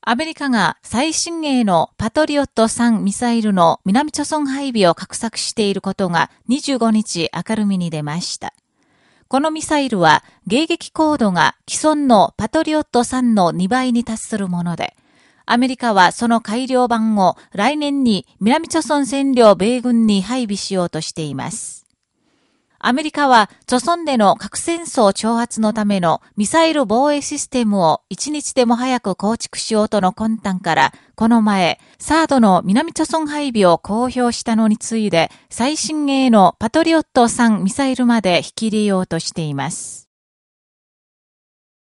アメリカが最新鋭のパトリオット3ミサイルの南朝鮮配備を画策していることが25日明るみに出ました。このミサイルは迎撃高度が既存のパトリオット3の2倍に達するもので、アメリカはその改良版を来年に南朝鮮占領米軍に配備しようとしています。アメリカは、著村での核戦争挑発のためのミサイル防衛システムを一日でも早く構築しようとの魂胆から、この前、サードの南著村配備を公表したのに次いで、最新鋭のパトリオット3ミサイルまで引き入れようとしています。